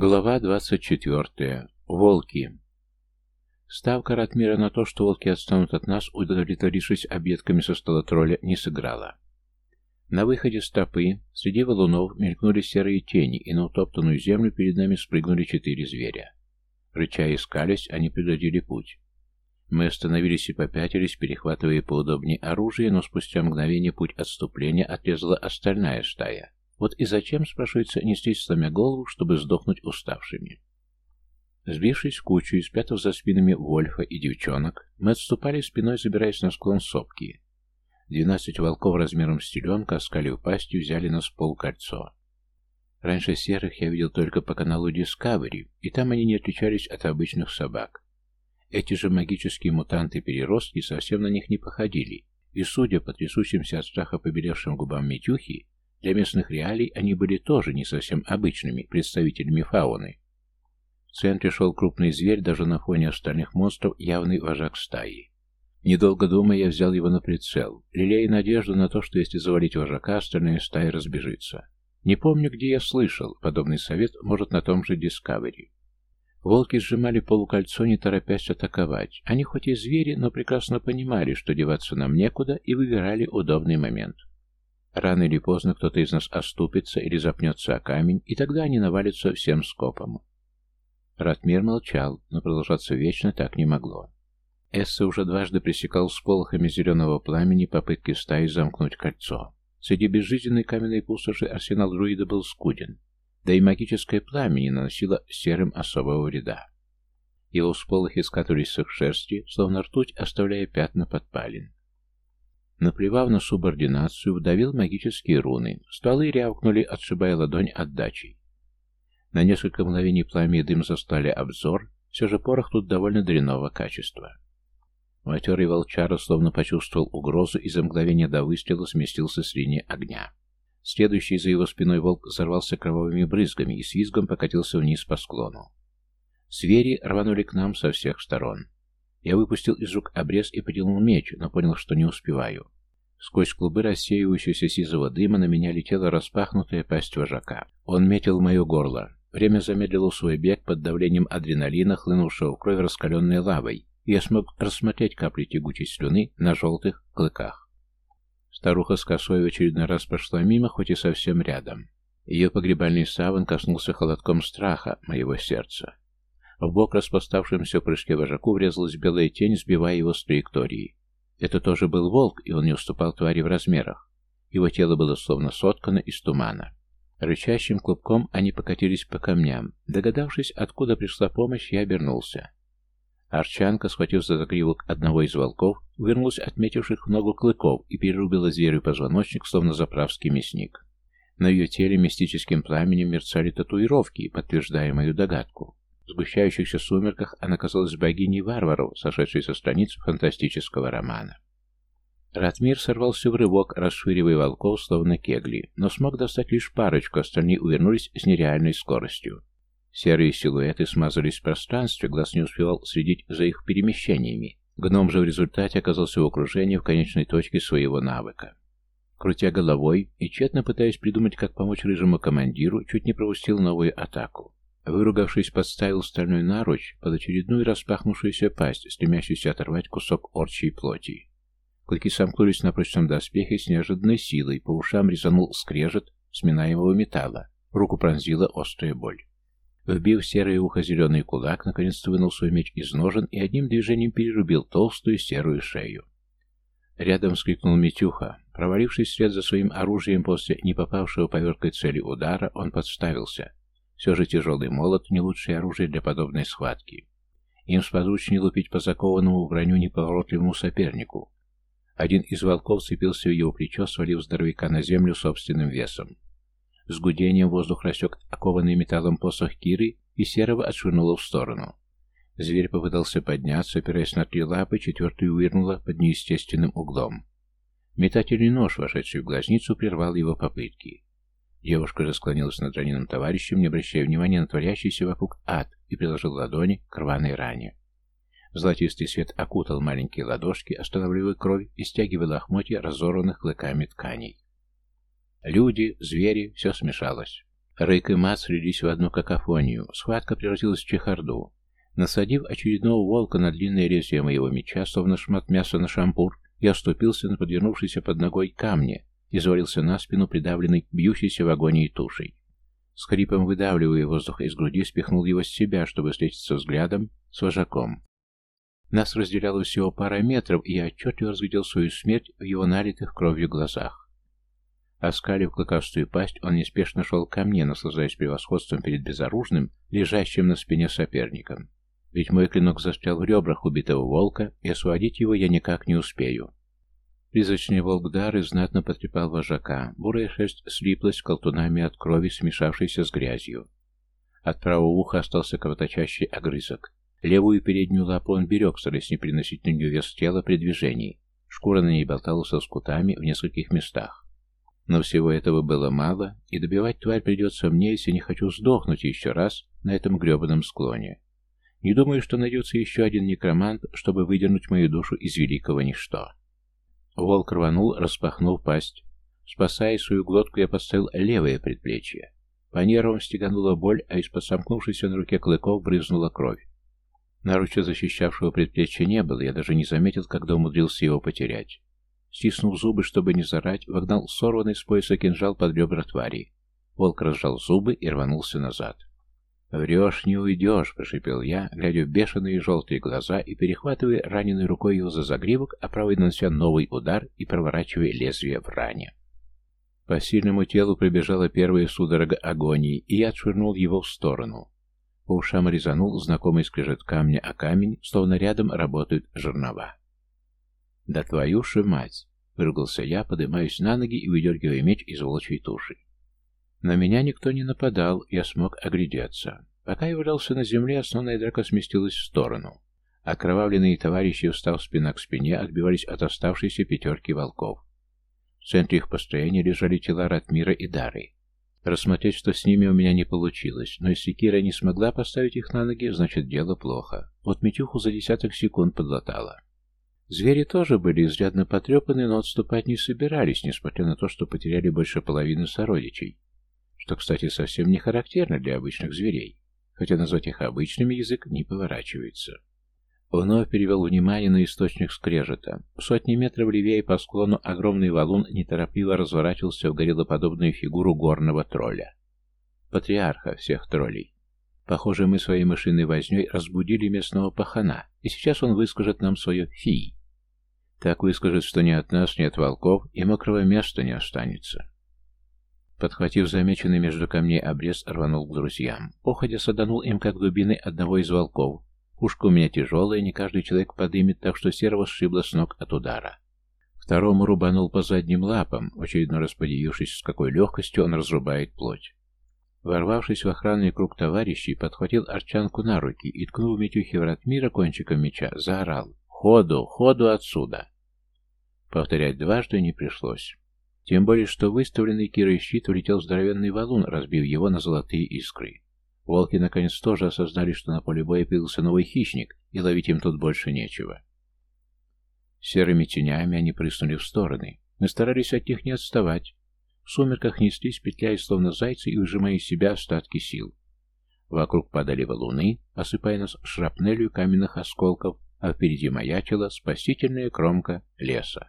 Глава 24. Волки. Ставка Ратмира на то, что волки отстанут от нас, удовлетворившись объедками со стола тролля, не сыграла. На выходе с тропы среди валунов мелькнули серые тени, и на утоптанную землю перед нами спрыгнули четыре зверя. Рыча и скались, они преградили путь. Мы остановились и попятились, перехватывая поудобнее оружие, но спустя мгновение путь отступления отрезала остальная стая. Вот и зачем, спрашивается, нестись сломя голову, чтобы сдохнуть уставшими? Сбившись в кучу и спрятав за спинами Вольфа и девчонок, мы отступали спиной, забираясь на склон сопки. Двенадцать волков размером с теленка, оскалив пастью, взяли нас в полкольцо. Раньше серых я видел только по каналу Discovery, и там они не отличались от обычных собак. Эти же магические мутанты-переростки совсем на них не походили, и, судя по трясущимся от страха побелевшим губам Митюхи, для местных реалий они были тоже не совсем обычными представителями фауны. В центре шел крупный зверь, даже на фоне остальных монстров явный вожак стаи. Недолго думая, я взял его на прицел, лелея надежду на то, что если завалить вожака, остальная стая разбежится. Не помню, где я слышал, подобный совет может на том же Discovery. Волки сжимали полукольцо, не торопясь атаковать. Они хоть и звери, но прекрасно понимали, что деваться нам некуда, и выбирали удобный момент. Рано или поздно кто-то из нас оступится или запнется о камень, и тогда они навалятся всем скопом. Ратмир молчал, но продолжаться вечно так не могло. Эсса уже дважды пресекал с полохами зеленого пламени попытки стаи замкнуть кольцо. Среди безжизненной каменной пустоши арсенал друида был скуден, да и магическое пламя не наносило серым особого вреда. Его всполохи скатывались с их шерсти, словно ртуть, оставляя пятна подпалин. Наплевав на субординацию, вдавил магические руны. Стволы рявкнули, отшибая ладонь отдачей. На несколько мгновений пламя и дым застали обзор, все же порох тут довольно дрянного качества. Матерый волчара словно почувствовал угрозу и за мгновение до выстрела сместился с линии огня. Следующий за его спиной волк взорвался кровавыми брызгами и с визгом покатился вниз по склону. Звери рванули к нам со всех сторон. Я выпустил из рук обрез и потянул меч, но понял, что не успеваю. Сквозь клубы рассеивающегося сизого дыма на меня летела распахнутая пасть вожака. Он метил мое горло. Время замедлило свой бег под давлением адреналина, хлынувшего в кровь раскаленной лавой, и я смог рассмотреть капли тягучей слюны на желтых клыках. Старуха с косой в очередной раз прошла мимо, хоть и совсем рядом. Ее погребальный саван коснулся холодком страха моего сердца. В бок распластавшемуся в прыжке вожаку врезалась белая тень, сбивая его с траектории. Это тоже был волк, и он не уступал твари в размерах. Его тело было словно соткано из тумана. Рычащим клубком они покатились по камням. Догадавшись, откуда пришла помощь, я обернулся. Арчанка, схватив за загривок одного из волков, вернулась отметивших ногу клыков и перерубила зверю позвоночник, словно заправский мясник. На ее теле мистическим пламенем мерцали татуировки, подтверждая мою догадку. В сгущающихся сумерках она казалась богиней варваров, сошедшей со страниц фантастического романа. Ратмир сорвался в рывок, расширивая волков, словно кегли, но смог достать лишь парочку, остальные увернулись с нереальной скоростью. Серые силуэты смазались в пространстве, глаз не успевал следить за их перемещениями. Гном же в результате оказался в окружении в конечной точке своего навыка. Крутя головой и тщетно пытаясь придумать, как помочь рыжему командиру, чуть не пропустил новую атаку. Выругавшись, подставил стальной наруч под очередную распахнувшуюся пасть, стремящуюся оторвать кусок орчей плоти. Клыки сомкнулись на прочном доспехе с неожиданной силой, по ушам резанул скрежет сминаемого металла, руку пронзила острая боль. Вбив серое ухо зеленый кулак, наконец-то вынул свой меч из ножен и одним движением перерубил толстую серую шею. Рядом вскрикнул Митюха. Провалившись вслед за своим оружием после не попавшего поверткой цели удара, он подставился, все же тяжелый молот — не лучшее оружие для подобной схватки. Им сподручнее лупить по закованному в броню неповоротливому сопернику. Один из волков цепился в его плечо, свалив здоровяка на землю собственным весом. С гудением воздух рассек окованный металлом посох Киры и серого отшвырнуло в сторону. Зверь попытался подняться, опираясь на три лапы, четвертую вывернула под неестественным углом. Метательный нож, вошедший в глазницу, прервал его попытки. Девушка же склонилась над раненым товарищем, не обращая внимания на творящийся вокруг ад, и приложил ладони к рваной ране. Золотистый свет окутал маленькие ладошки, останавливая кровь и стягивая лохмотья разорванных клыками тканей. Люди, звери, все смешалось. Рык и мат слились в одну какофонию. Схватка превратилась в чехарду. Насадив очередного волка на длинное лезвие моего меча, словно шмат мяса на шампур, я оступился на подвернувшийся под ногой камне и завалился на спину, придавленный бьющейся в агонии тушей. С хрипом выдавливая воздух из груди, спихнул его с себя, чтобы встретиться взглядом с вожаком. Нас разделяло всего пара метров, и я отчетливо разглядел свою смерть в его налитых кровью глазах. Оскалив клыкастую пасть, он неспешно шел ко мне, наслаждаясь превосходством перед безоружным, лежащим на спине соперником. Ведь мой клинок застрял в ребрах убитого волка, и освободить его я никак не успею. Призрачный волк Дары знатно потрепал вожака. Бурая шерсть слиплась колтунами от крови, смешавшейся с грязью. От правого уха остался кровоточащий огрызок. Левую переднюю лапу он берег, стараясь не приносить на нее вес тела при движении. Шкура на ней болталась со скутами в нескольких местах. Но всего этого было мало, и добивать тварь придется мне, если не хочу сдохнуть еще раз на этом гребаном склоне. Не думаю, что найдется еще один некромант, чтобы выдернуть мою душу из великого ничто. Волк рванул, распахнув пасть. Спасая свою глотку, я поставил левое предплечье. По нервам стеганула боль, а из-под сомкнувшейся на руке клыков брызнула кровь. Наруча защищавшего предплечья не было, я даже не заметил, когда умудрился его потерять. Стиснув зубы, чтобы не зарать, вогнал сорванный с пояса кинжал под ребра твари. Волк разжал зубы и рванулся назад. «Врешь, не уйдешь», — прошипел я, глядя в бешеные желтые глаза и перехватывая раненой рукой его за загривок, а правой нанося новый удар и проворачивая лезвие в ране. По сильному телу пробежала первая судорога агонии, и я отшвырнул его в сторону. По ушам резанул знакомый скрежет камня о камень, словно рядом работают жернова. «Да твою же мать!» — выругался я, поднимаюсь на ноги и выдергивая меч из волчьей туши. На меня никто не нападал, я смог оглядеться. Пока я валялся на земле, основная драка сместилась в сторону. Окровавленные товарищи, встав спина к спине, отбивались от оставшейся пятерки волков. В центре их построения лежали тела Ратмира и Дары. Рассмотреть, что с ними у меня не получилось, но если Кира не смогла поставить их на ноги, значит дело плохо. Вот Митюху за десяток секунд подлатала. Звери тоже были изрядно потрепаны, но отступать не собирались, несмотря на то, что потеряли больше половины сородичей что, кстати, совсем не характерно для обычных зверей, хотя назвать их обычными язык не поворачивается. Вновь перевел внимание на источник скрежета. Сотни метров левее по склону огромный валун неторопливо разворачивался в гориллоподобную фигуру горного тролля. Патриарха всех троллей. Похоже, мы своей мышиной возней разбудили местного пахана, и сейчас он выскажет нам свое «фи». Так выскажет, что ни от нас, ни от волков и мокрого места не останется. Подхватив замеченный между камней обрез, рванул к друзьям. Походя саданул им, как дубины, одного из волков. Пушка у меня тяжелая, не каждый человек подымет, так что серого сшибло с ног от удара. Второму рубанул по задним лапам, в очередной раз подивившись, с какой легкостью он разрубает плоть. Ворвавшись в охранный круг товарищей, подхватил арчанку на руки и, ткнув Митюхи в Ратмира кончиком меча, заорал «Ходу! Ходу отсюда!» Повторять дважды не пришлось. Тем более, что выставленный Кирой щит улетел здоровенный валун, разбив его на золотые искры. Волки наконец тоже осознали, что на поле боя появился новый хищник, и ловить им тут больше нечего. Серыми тенями они прыснули в стороны. Мы старались от них не отставать. В сумерках неслись, петляя словно зайцы и выжимая из себя остатки сил. Вокруг падали валуны, осыпая нас шрапнелью каменных осколков, а впереди маячила спасительная кромка леса.